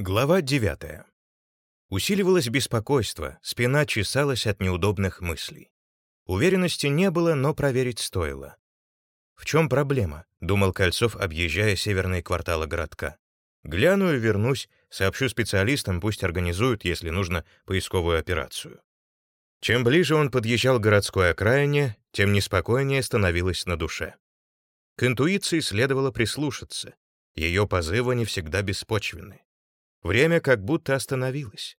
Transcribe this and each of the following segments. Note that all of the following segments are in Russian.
Глава 9. Усиливалось беспокойство, спина чесалась от неудобных мыслей. Уверенности не было, но проверить стоило. «В чем проблема?» — думал Кольцов, объезжая северные кварталы городка. «Гляну и вернусь, сообщу специалистам, пусть организуют, если нужно, поисковую операцию». Чем ближе он подъезжал к городской окраине, тем неспокойнее становилось на душе. К интуиции следовало прислушаться. Ее позывы не всегда беспочвенны. Время как будто остановилось.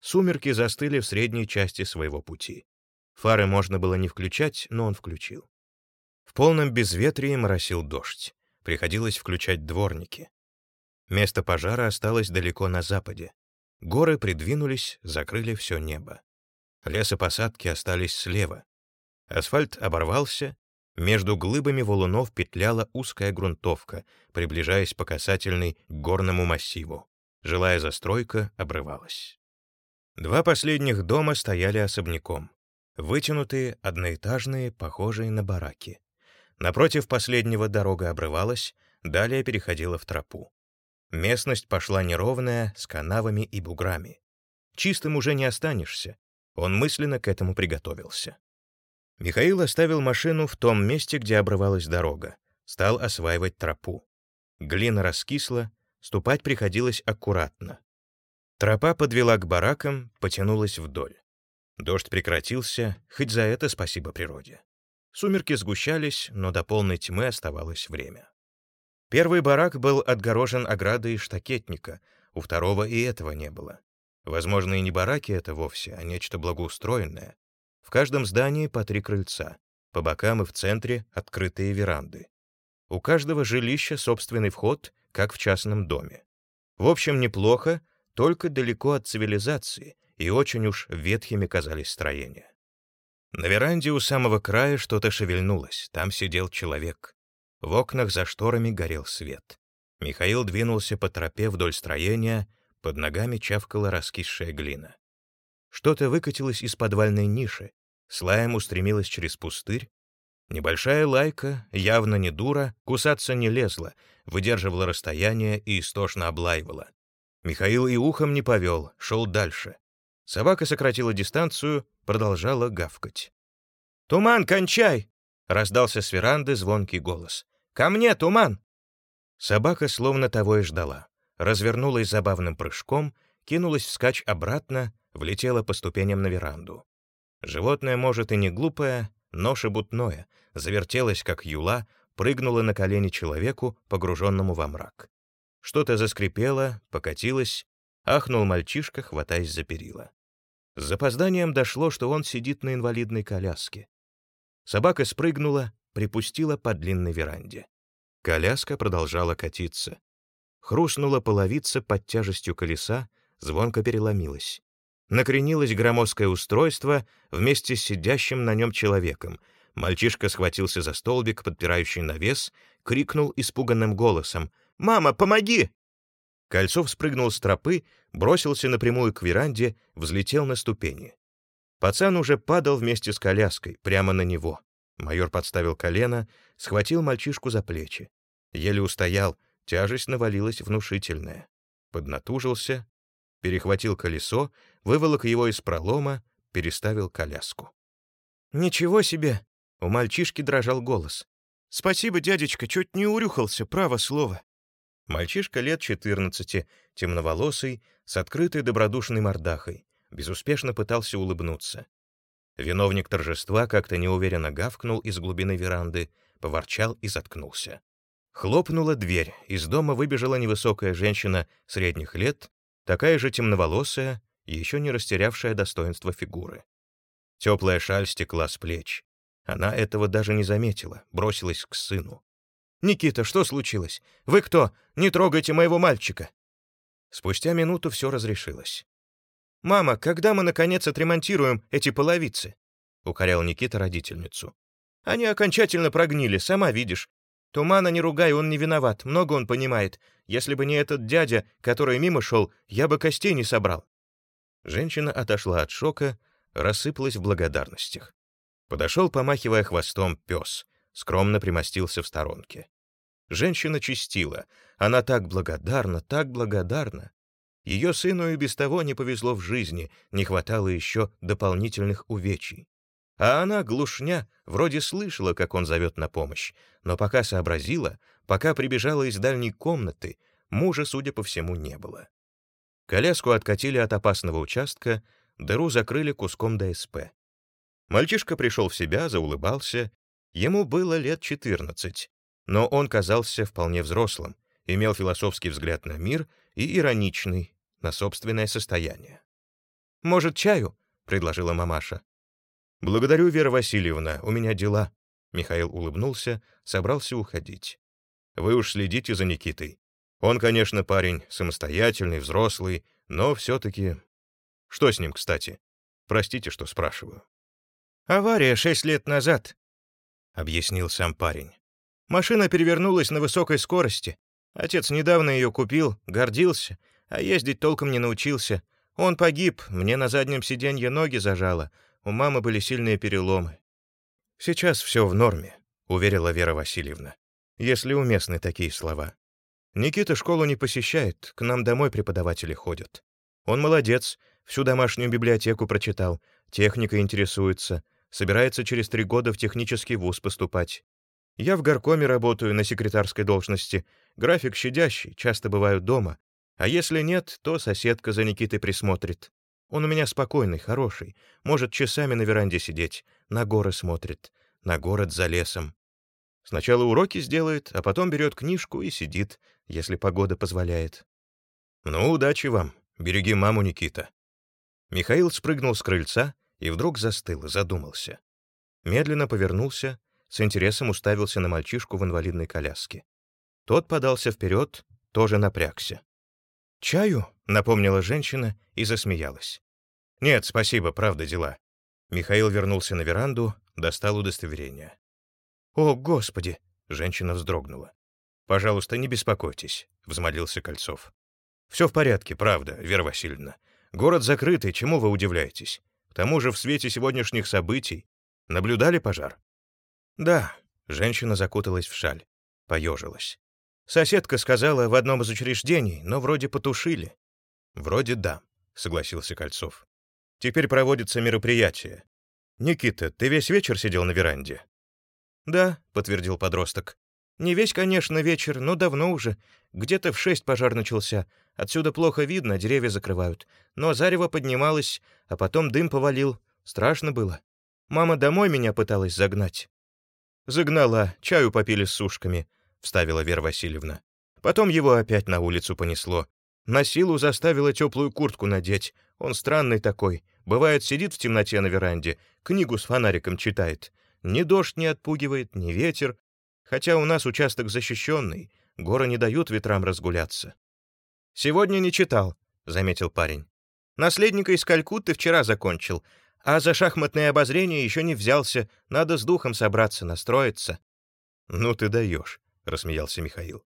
Сумерки застыли в средней части своего пути. Фары можно было не включать, но он включил. В полном безветрии моросил дождь. Приходилось включать дворники. Место пожара осталось далеко на западе. Горы придвинулись, закрыли все небо. Лесопосадки остались слева. Асфальт оборвался, между глыбами валунов петляла узкая грунтовка, приближаясь по касательной к горному массиву. Жилая застройка обрывалась. Два последних дома стояли особняком. Вытянутые, одноэтажные, похожие на бараки. Напротив последнего дорога обрывалась, далее переходила в тропу. Местность пошла неровная, с канавами и буграми. Чистым уже не останешься. Он мысленно к этому приготовился. Михаил оставил машину в том месте, где обрывалась дорога, стал осваивать тропу. Глина раскисла, Ступать приходилось аккуратно. Тропа подвела к баракам, потянулась вдоль. Дождь прекратился, хоть за это спасибо природе. Сумерки сгущались, но до полной тьмы оставалось время. Первый барак был отгорожен оградой штакетника, у второго и этого не было. Возможно, и не бараки это вовсе, а нечто благоустроенное. В каждом здании по три крыльца, по бокам и в центре открытые веранды. У каждого жилища собственный вход как в частном доме. В общем, неплохо, только далеко от цивилизации, и очень уж ветхими казались строения. На веранде у самого края что-то шевельнулось, там сидел человек. В окнах за шторами горел свет. Михаил двинулся по тропе вдоль строения, под ногами чавкала раскисшая глина. Что-то выкатилось из подвальной ниши, слаем устремилось через пустырь, Небольшая лайка, явно не дура, кусаться не лезла, выдерживала расстояние и истошно облаивала. Михаил и ухом не повел, шел дальше. Собака сократила дистанцию, продолжала гавкать. «Туман, кончай!» — раздался с веранды звонкий голос. «Ко мне, туман!» Собака словно того и ждала. Развернулась забавным прыжком, кинулась вскачь обратно, влетела по ступеням на веранду. Животное, может, и не глупое, но шебутное, завертелась, как юла, прыгнула на колени человеку, погруженному во мрак. Что-то заскрипело, покатилось, ахнул мальчишка, хватаясь за перила. С запозданием дошло, что он сидит на инвалидной коляске. Собака спрыгнула, припустила по длинной веранде. Коляска продолжала катиться. Хрустнула половица под тяжестью колеса, звонко переломилась накренилось громоздкое устройство вместе с сидящим на нем человеком. Мальчишка схватился за столбик, подпирающий навес, крикнул испуганным голосом «Мама, помоги!» Кольцов спрыгнул с тропы, бросился напрямую к веранде, взлетел на ступени. Пацан уже падал вместе с коляской, прямо на него. Майор подставил колено, схватил мальчишку за плечи. Еле устоял, тяжесть навалилась внушительная. Поднатужился, перехватил колесо, выволок его из пролома, переставил коляску. «Ничего себе!» — у мальчишки дрожал голос. «Спасибо, дядечка, чуть не урюхался, право слово». Мальчишка лет 14, темноволосый, с открытой добродушной мордахой, безуспешно пытался улыбнуться. Виновник торжества как-то неуверенно гавкнул из глубины веранды, поворчал и заткнулся. Хлопнула дверь, из дома выбежала невысокая женщина средних лет такая же темноволосая, еще не растерявшая достоинство фигуры. Теплая шаль стекла с плеч. Она этого даже не заметила, бросилась к сыну. «Никита, что случилось? Вы кто? Не трогайте моего мальчика!» Спустя минуту все разрешилось. «Мама, когда мы, наконец, отремонтируем эти половицы?» — укорял Никита родительницу. «Они окончательно прогнили, сама видишь. Тумана не ругай, он не виноват, много он понимает. Если бы не этот дядя, который мимо шел, я бы костей не собрал». Женщина отошла от шока, рассыпалась в благодарностях. Подошел, помахивая хвостом, пес, скромно примостился в сторонке. Женщина чистила, она так благодарна, так благодарна. Ее сыну и без того не повезло в жизни, не хватало еще дополнительных увечий. А она, глушня, вроде слышала, как он зовет на помощь, но пока сообразила, пока прибежала из дальней комнаты, мужа, судя по всему, не было. Коляску откатили от опасного участка, дыру закрыли куском ДСП. Мальчишка пришел в себя, заулыбался. Ему было лет 14, но он казался вполне взрослым, имел философский взгляд на мир и ироничный на собственное состояние. «Может, чаю?» — предложила мамаша. «Благодарю, Вера Васильевна, у меня дела». Михаил улыбнулся, собрался уходить. «Вы уж следите за Никитой. Он, конечно, парень самостоятельный, взрослый, но все-таки... Что с ним, кстати? Простите, что спрашиваю». «Авария шесть лет назад», — объяснил сам парень. «Машина перевернулась на высокой скорости. Отец недавно ее купил, гордился, а ездить толком не научился. Он погиб, мне на заднем сиденье ноги зажало, у мамы были сильные переломы. «Сейчас все в норме», — уверила Вера Васильевна, если уместны такие слова. «Никита школу не посещает, к нам домой преподаватели ходят. Он молодец, всю домашнюю библиотеку прочитал, техника интересуется, собирается через три года в технический вуз поступать. Я в горкоме работаю на секретарской должности, график щадящий, часто бываю дома, а если нет, то соседка за Никитой присмотрит. Он у меня спокойный, хороший, может часами на веранде сидеть, на горы смотрит, на город за лесом. Сначала уроки сделает, а потом берет книжку и сидит, если погода позволяет. Ну, удачи вам. Береги маму, Никита. Михаил спрыгнул с крыльца и вдруг застыл задумался. Медленно повернулся, с интересом уставился на мальчишку в инвалидной коляске. Тот подался вперед, тоже напрягся. «Чаю?» — напомнила женщина и засмеялась. «Нет, спасибо, правда дела». Михаил вернулся на веранду, достал удостоверение. «О, Господи!» — женщина вздрогнула. «Пожалуйста, не беспокойтесь», — взмолился Кольцов. «Все в порядке, правда, Вера Васильевна. Город закрытый, чему вы удивляетесь? К тому же в свете сегодняшних событий наблюдали пожар?» «Да», — женщина закуталась в шаль, поежилась. Соседка сказала в одном из учреждений, но вроде потушили. Вроде да, согласился Кольцов. Теперь проводится мероприятие. Никита, ты весь вечер сидел на веранде? Да, подтвердил подросток. Не весь, конечно, вечер, но давно уже. Где-то в шесть пожар начался. Отсюда плохо видно, деревья закрывают. Но зарево поднималось, а потом дым повалил. Страшно было. Мама домой меня пыталась загнать. Загнала, чаю попили с сушками. — вставила Вера Васильевна. Потом его опять на улицу понесло. На силу заставила теплую куртку надеть. Он странный такой. Бывает, сидит в темноте на веранде, книгу с фонариком читает. Ни дождь не отпугивает, ни ветер. Хотя у нас участок защищенный, горы не дают ветрам разгуляться. «Сегодня не читал», — заметил парень. «Наследника из Калькутты вчера закончил, а за шахматное обозрение еще не взялся. Надо с духом собраться, настроиться». «Ну ты даешь», рассмеялся Михаил.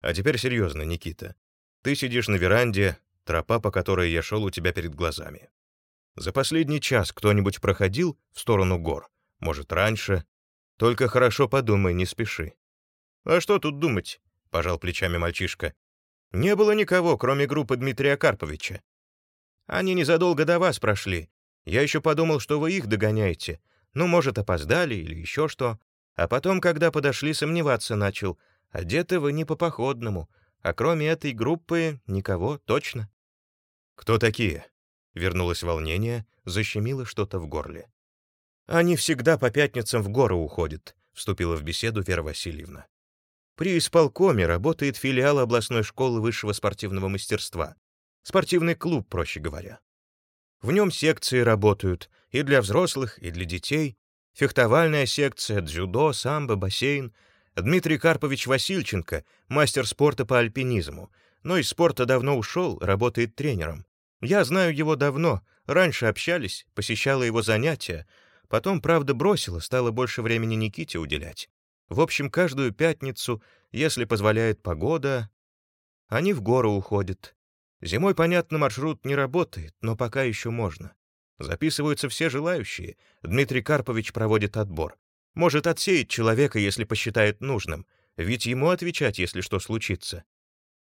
А теперь серьезно, Никита. Ты сидишь на веранде, тропа, по которой я шел, у тебя перед глазами. За последний час кто-нибудь проходил в сторону гор? Может, раньше? Только хорошо подумай, не спеши. А что тут думать? пожал плечами мальчишка. Не было никого, кроме группы Дмитрия Карповича. Они незадолго до вас прошли. Я еще подумал, что вы их догоняете. Ну, может, опоздали или еще что. А потом, когда подошли, сомневаться начал. Одеты вы не по-походному, а кроме этой группы никого, точно. «Кто такие?» Вернулось волнение, защемило что-то в горле. «Они всегда по пятницам в горы уходят», — вступила в беседу Вера Васильевна. «При исполкоме работает филиал областной школы высшего спортивного мастерства. Спортивный клуб, проще говоря. В нем секции работают и для взрослых, и для детей, фехтовальная секция, дзюдо, самбо, бассейн. Дмитрий Карпович Васильченко, мастер спорта по альпинизму, но из спорта давно ушел, работает тренером. Я знаю его давно, раньше общались, посещала его занятия, потом, правда, бросила, стала больше времени Никите уделять. В общем, каждую пятницу, если позволяет погода, они в гору уходят. Зимой, понятно, маршрут не работает, но пока еще можно. Записываются все желающие. Дмитрий Карпович проводит отбор. Может отсеять человека, если посчитает нужным, ведь ему отвечать, если что случится.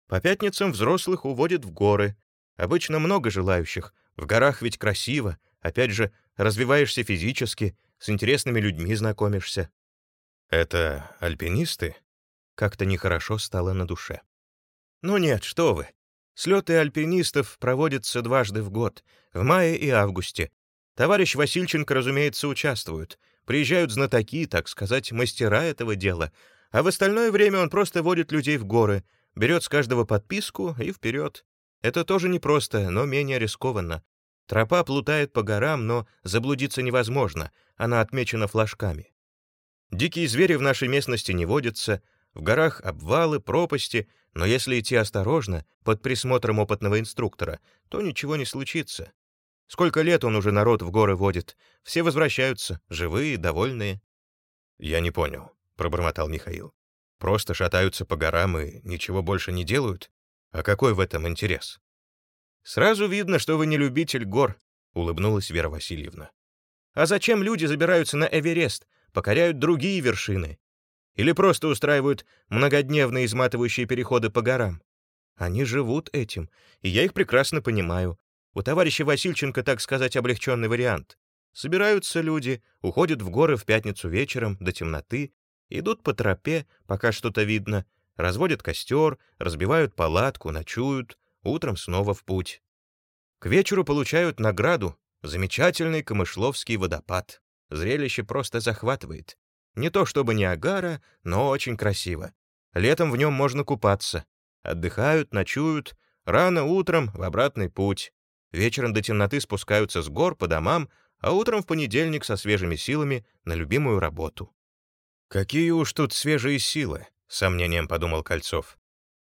По пятницам взрослых уводят в горы. Обычно много желающих, в горах ведь красиво, опять же, развиваешься физически, с интересными людьми знакомишься. Это альпинисты? Как-то нехорошо стало на душе. Ну нет, что вы. Слеты альпинистов проводятся дважды в год, в мае и августе. Товарищ Васильченко, разумеется, участвует. Приезжают знатоки, так сказать, мастера этого дела. А в остальное время он просто водит людей в горы, берет с каждого подписку и вперед. Это тоже непросто, но менее рискованно. Тропа плутает по горам, но заблудиться невозможно, она отмечена флажками. Дикие звери в нашей местности не водятся, в горах обвалы, пропасти, но если идти осторожно, под присмотром опытного инструктора, то ничего не случится. Сколько лет он уже народ в горы водит, все возвращаются, живые, довольные. «Я не понял», — пробормотал Михаил. «Просто шатаются по горам и ничего больше не делают? А какой в этом интерес?» «Сразу видно, что вы не любитель гор», — улыбнулась Вера Васильевна. «А зачем люди забираются на Эверест, покоряют другие вершины? Или просто устраивают многодневные изматывающие переходы по горам? Они живут этим, и я их прекрасно понимаю. У товарища Васильченко, так сказать, облегченный вариант. Собираются люди, уходят в горы в пятницу вечером до темноты, идут по тропе, пока что-то видно, разводят костер, разбивают палатку, ночуют, утром снова в путь. К вечеру получают награду — замечательный Камышловский водопад. Зрелище просто захватывает. Не то чтобы Ниагара, но очень красиво. Летом в нем можно купаться. Отдыхают, ночуют, рано утром в обратный путь. Вечером до темноты спускаются с гор по домам, а утром в понедельник со свежими силами на любимую работу. «Какие уж тут свежие силы», — сомнением подумал Кольцов.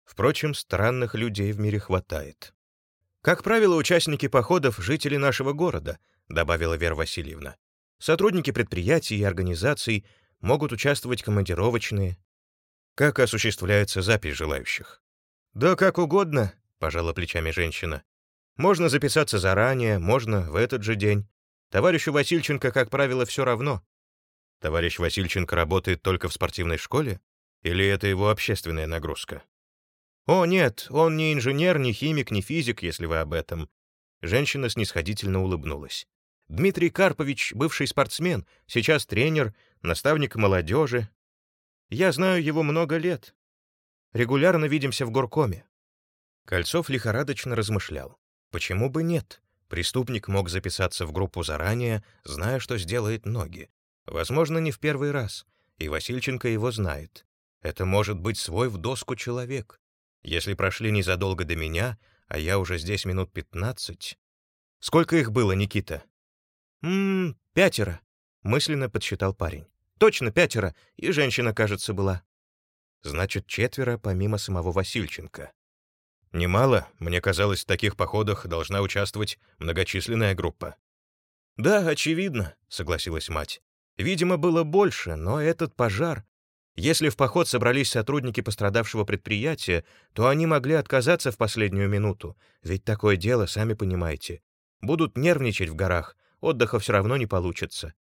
Впрочем, странных людей в мире хватает. «Как правило, участники походов — жители нашего города», — добавила Вера Васильевна. «Сотрудники предприятий и организаций могут участвовать командировочные. Как осуществляется запись желающих?» «Да как угодно», — пожала плечами женщина. «Можно записаться заранее, можно в этот же день. Товарищу Васильченко, как правило, все равно. Товарищ Васильченко работает только в спортивной школе? Или это его общественная нагрузка? «О, нет, он не инженер, не химик, не физик, если вы об этом». Женщина снисходительно улыбнулась. «Дмитрий Карпович — бывший спортсмен, сейчас тренер, наставник молодежи. Я знаю его много лет. Регулярно видимся в горкоме». Кольцов лихорадочно размышлял. Почему бы нет? Преступник мог записаться в группу заранее, зная, что сделает ноги. Возможно, не в первый раз, и Васильченко его знает. Это может быть свой в доску человек. Если прошли незадолго до меня, а я уже здесь минут пятнадцать... Сколько их было, Никита? «Ммм, пятеро», — мысленно подсчитал парень. «Точно пятеро, и женщина, кажется, была». Значит, четверо помимо самого Васильченко. Немало, мне казалось, в таких походах должна участвовать многочисленная группа. «Да, очевидно», — согласилась мать. «Видимо, было больше, но этот пожар если в поход собрались сотрудники пострадавшего предприятия, то они могли отказаться в последнюю минуту, ведь такое дело, сами понимаете. Будут нервничать в горах, отдыха все равно не получится.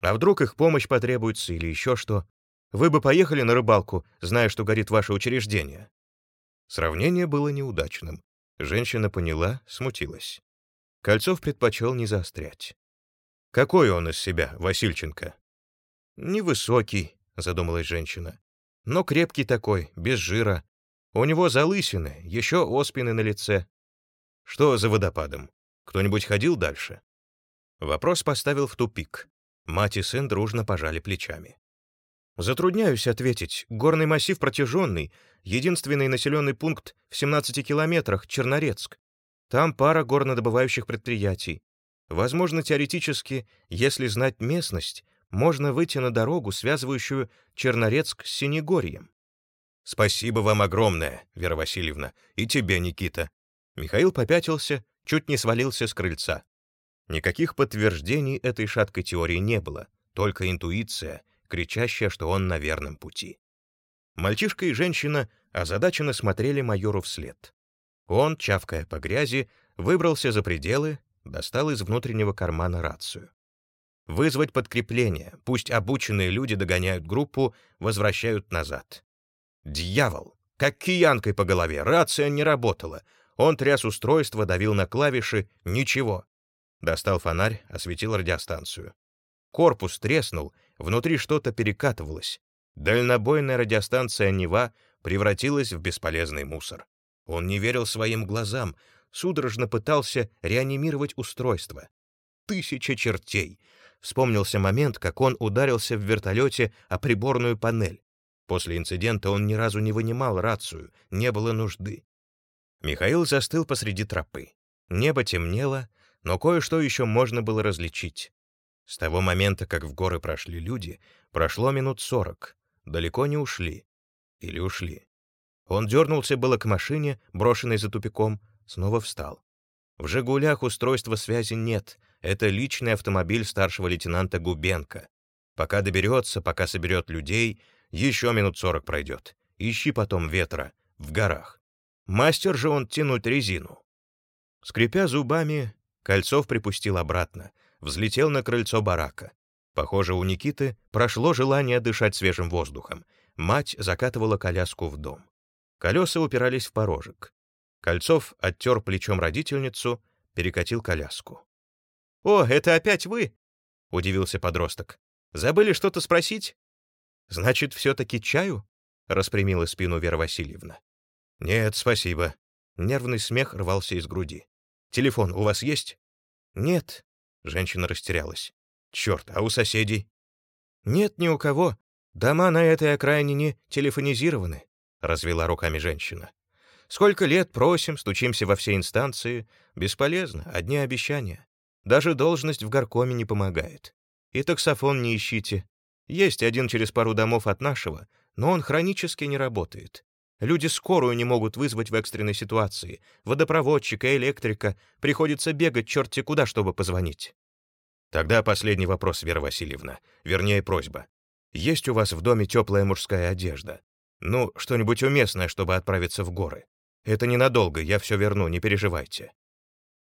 А вдруг их помощь потребуется или еще что? Вы бы поехали на рыбалку, зная, что горит ваше учреждение. Сравнение было неудачным. Женщина поняла, смутилась. Кольцов предпочел не заострять. Какой он из себя, Васильченко? Невысокий, — задумалась женщина. «Но крепкий такой, без жира. У него залысины, еще оспины на лице. Что за водопадом? Кто-нибудь ходил дальше?» Вопрос поставил в тупик. Мать и сын дружно пожали плечами. «Затрудняюсь ответить. Горный массив протяженный. Единственный населенный пункт в 17 километрах — Чернорецк. Там пара горнодобывающих предприятий. Возможно, теоретически, если знать местность, можно выйти на дорогу, связывающую Чернорецк с Синегорьем. «Спасибо вам огромное, Вера Васильевна, и тебе, Никита». Михаил попятился, чуть не свалился с крыльца. Никаких подтверждений этой шаткой теории не было, только интуиция, кричащая, что он на верном пути. Мальчишка и женщина озадаченно смотрели майору вслед. Он, чавкая по грязи, выбрался за пределы, достал из внутреннего кармана рацию. Вызвать подкрепление, пусть обученные люди догоняют группу, возвращают назад. Дьявол! Как киянкой по голове, рация не работала. Он тряс устройство, давил на клавиши — ничего. Достал фонарь, осветил радиостанцию. Корпус треснул, внутри что-то перекатывалось. Дальнобойная радиостанция «Нева» превратилась в бесполезный мусор. Он не верил своим глазам, судорожно пытался реанимировать устройство. Тысяча чертей! Вспомнился момент, как он ударился в вертолете о приборную панель. После инцидента он ни разу не вынимал рацию, не было нужды. Михаил застыл посреди тропы. Небо темнело, но кое-что еще можно было различить. С того момента, как в горы прошли люди, прошло минут сорок. Далеко не ушли. Или ушли. Он дернулся было к машине, брошенной за тупиком, снова встал. В «Жигулях» устройства связи нет. Это личный автомобиль старшего лейтенанта Губенко. Пока доберется, пока соберет людей, еще минут сорок пройдет. Ищи потом ветра. В горах. Мастер же он тянуть резину. Скрипя зубами, Кольцов припустил обратно, взлетел на крыльцо барака. Похоже, у Никиты прошло желание дышать свежим воздухом. Мать закатывала коляску в дом. Колеса упирались в порожек. Кольцов оттер плечом родительницу, перекатил коляску. «О, это опять вы?» — удивился подросток. «Забыли что-то спросить?» «Значит, все-таки чаю?» — распрямила спину Вера Васильевна. «Нет, спасибо». Нервный смех рвался из груди. «Телефон у вас есть?» «Нет», — женщина растерялась. «Черт, а у соседей?» «Нет ни у кого. Дома на этой окраине не телефонизированы», — развела руками женщина. Сколько лет просим, стучимся во все инстанции. Бесполезно, одни обещания. Даже должность в горкоме не помогает. И таксофон не ищите. Есть один через пару домов от нашего, но он хронически не работает. Люди скорую не могут вызвать в экстренной ситуации. Водопроводчика, электрика. Приходится бегать черти куда, чтобы позвонить. Тогда последний вопрос, Вера Васильевна. Вернее, просьба. Есть у вас в доме теплая мужская одежда? Ну, что-нибудь уместное, чтобы отправиться в горы. Это ненадолго, я все верну, не переживайте».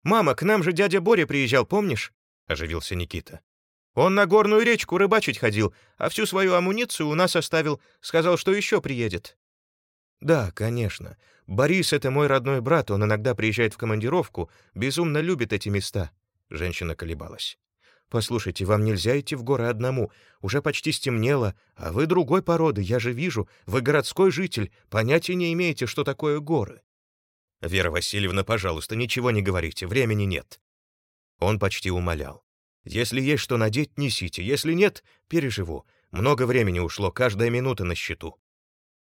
«Мама, к нам же дядя Боря приезжал, помнишь?» — оживился Никита. «Он на горную речку рыбачить ходил, а всю свою амуницию у нас оставил, сказал, что еще приедет». «Да, конечно. Борис — это мой родной брат, он иногда приезжает в командировку, безумно любит эти места». Женщина колебалась. «Послушайте, вам нельзя идти в горы одному. Уже почти стемнело, а вы другой породы, я же вижу. Вы городской житель, понятия не имеете, что такое горы». «Вера Васильевна, пожалуйста, ничего не говорите, времени нет». Он почти умолял. «Если есть что надеть, несите, если нет, переживу. Много времени ушло, каждая минута на счету».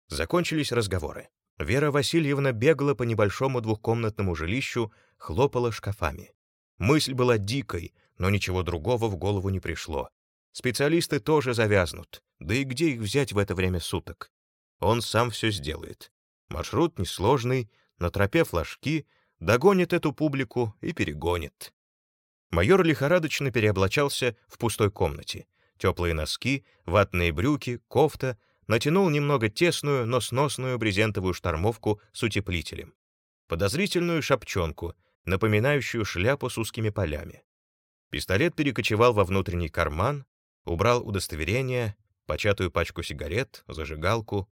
Закончились разговоры. Вера Васильевна бегала по небольшому двухкомнатному жилищу, хлопала шкафами. Мысль была дикой, но ничего другого в голову не пришло. Специалисты тоже завязнут, да и где их взять в это время суток? Он сам все сделает. Маршрут несложный, на тропе флажки, догонит эту публику и перегонит. Майор лихорадочно переоблачался в пустой комнате. Теплые носки, ватные брюки, кофта, натянул немного тесную, но сносную брезентовую штормовку с утеплителем. Подозрительную шапчонку, напоминающую шляпу с узкими полями. Пистолет перекочевал во внутренний карман, убрал удостоверение, початую пачку сигарет, зажигалку,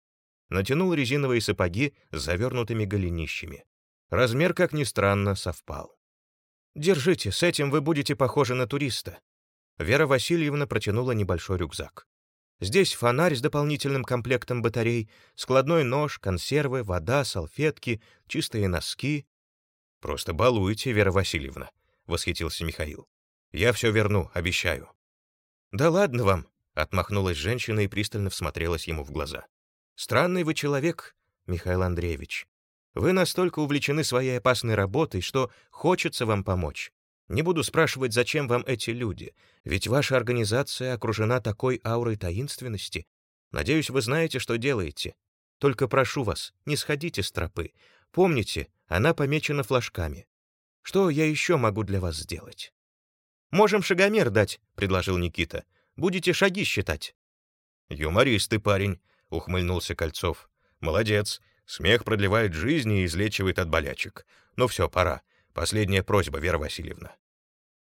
натянул резиновые сапоги с завернутыми голенищами. Размер, как ни странно, совпал. «Держите, с этим вы будете похожи на туриста». Вера Васильевна протянула небольшой рюкзак. Здесь фонарь с дополнительным комплектом батарей, складной нож, консервы, вода, салфетки, чистые носки. «Просто балуете, Вера Васильевна», — восхитился Михаил. Я все верну, обещаю». «Да ладно вам», — отмахнулась женщина и пристально всмотрелась ему в глаза. «Странный вы человек, Михаил Андреевич. Вы настолько увлечены своей опасной работой, что хочется вам помочь. Не буду спрашивать, зачем вам эти люди, ведь ваша организация окружена такой аурой таинственности. Надеюсь, вы знаете, что делаете. Только прошу вас, не сходите с тропы. Помните, она помечена флажками. Что я еще могу для вас сделать?» «Можем шагомер дать», — предложил Никита. «Будете шаги считать». «Юморист ты, парень», — ухмыльнулся Кольцов. «Молодец. Смех продлевает жизнь и излечивает от болячек. Ну все, пора. Последняя просьба, Вера Васильевна.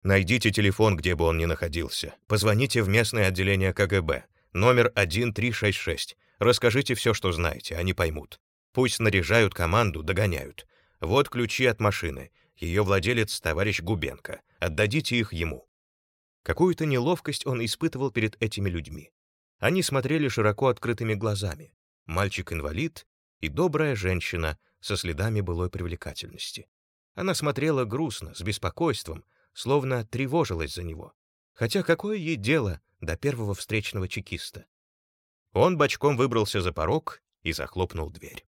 Найдите телефон, где бы он ни находился. Позвоните в местное отделение КГБ. Номер 1366. Расскажите все, что знаете, они поймут. Пусть снаряжают команду, догоняют. Вот ключи от машины. Ее владелец — товарищ Губенко. Отдадите их ему». Какую-то неловкость он испытывал перед этими людьми. Они смотрели широко открытыми глазами. Мальчик-инвалид и добрая женщина со следами былой привлекательности. Она смотрела грустно, с беспокойством, словно тревожилась за него. Хотя какое ей дело до первого встречного чекиста? Он бочком выбрался за порог и захлопнул дверь.